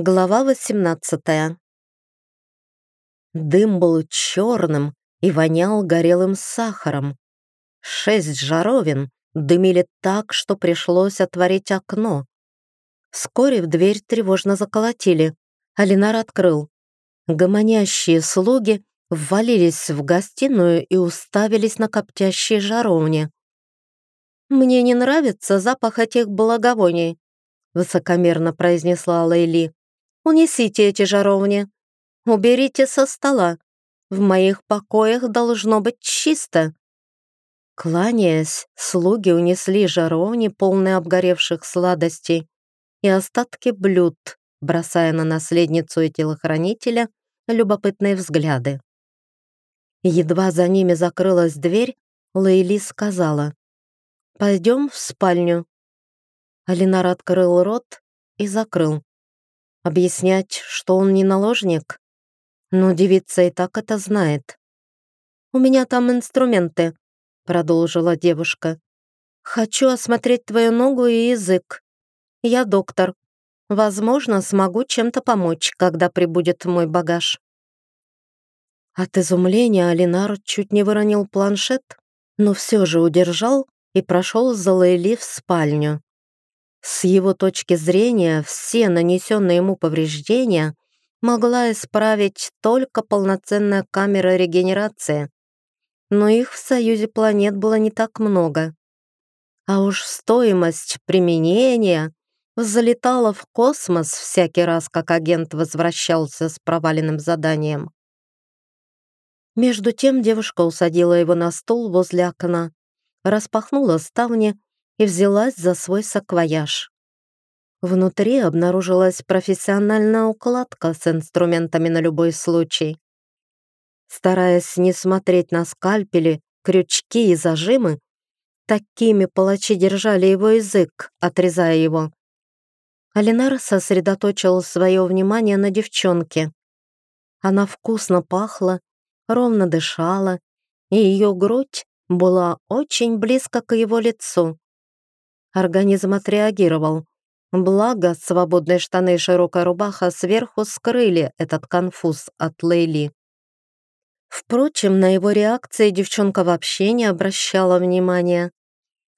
Глава 18 Дым был черным и вонял горелым сахаром. Шесть жаровин дымили так, что пришлось отворить окно. Вскоре в дверь тревожно заколотили. Алинар открыл. Гомонящие слуги ввалились в гостиную и уставились на коптящие жаровни. «Мне не нравится запах этих благовоний», высокомерно произнесла Лейли. «Унесите эти жаровни. Уберите со стола. В моих покоях должно быть чисто». Кланяясь, слуги унесли жаровни, полные обгоревших сладостей, и остатки блюд, бросая на наследницу и телохранителя любопытные взгляды. Едва за ними закрылась дверь, Лейли сказала, «Пойдем в спальню». Алинар открыл рот и закрыл. Объяснять, что он не наложник? Но девица и так это знает. «У меня там инструменты», — продолжила девушка. «Хочу осмотреть твою ногу и язык. Я доктор. Возможно, смогу чем-то помочь, когда прибудет мой багаж». От изумления Алинар чуть не выронил планшет, но все же удержал и прошел за Лейли в спальню. С его точки зрения, все нанесенные ему повреждения могла исправить только полноценная камера регенерации. Но их в союзе планет было не так много. А уж стоимость применения залетала в космос всякий раз, как агент возвращался с проваленным заданием. Между тем девушка усадила его на стул возле окна, распахнула ставни и взялась за свой саквояж. Внутри обнаружилась профессиональная укладка с инструментами на любой случай. Стараясь не смотреть на скальпели, крючки и зажимы, такими палачи держали его язык, отрезая его. Алинар сосредоточил свое внимание на девчонке. Она вкусно пахла, ровно дышала, и ее грудь была очень близко к его лицу. Организм отреагировал. Благо, свободные штаны и широкая рубаха сверху скрыли этот конфуз от Лейли. Впрочем, на его реакции девчонка вообще не обращала внимания.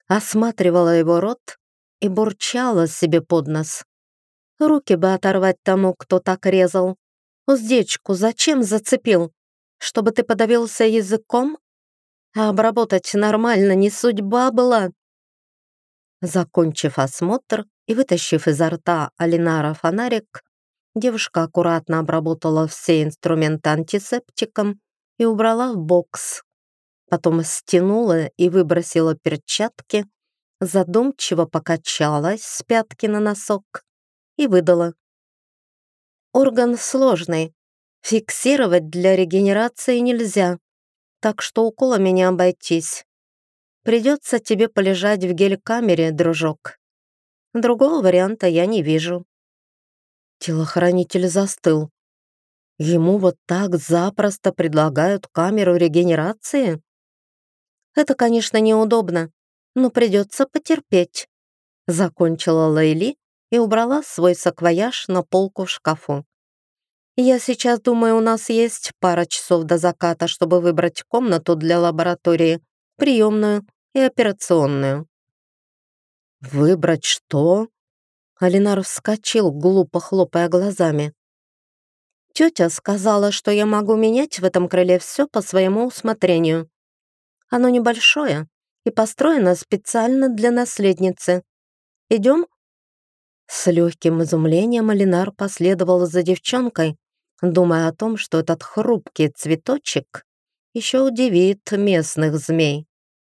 Осматривала его рот и бурчала себе под нос. Руки бы оторвать тому, кто так резал. Уздечку зачем зацепил? Чтобы ты подавился языком? А обработать нормально не судьба была. Закончив осмотр и вытащив изо рта Алинара фонарик, девушка аккуратно обработала все инструменты антисептиком и убрала в бокс. Потом стянула и выбросила перчатки, задумчиво покачалась с пятки на носок и выдала. Орган сложный. Фиксировать для регенерации нельзя, так что уколами не обойтись. Придется тебе полежать в гель-камере, дружок. Другого варианта я не вижу». Телохранитель застыл. Ему вот так запросто предлагают камеру регенерации? Это, конечно, неудобно, но придется потерпеть. Закончила Лейли и убрала свой саквояж на полку в шкафу. Я сейчас думаю, у нас есть пара часов до заката, чтобы выбрать комнату для лаборатории приемную и операционную. «Выбрать что?» Алинар вскочил, глупо хлопая глазами. «Тетя сказала, что я могу менять в этом крыле все по своему усмотрению. Оно небольшое и построено специально для наследницы. Идем?» С легким изумлением Алинар последовал за девчонкой, думая о том, что этот хрупкий цветочек еще удивит местных змей.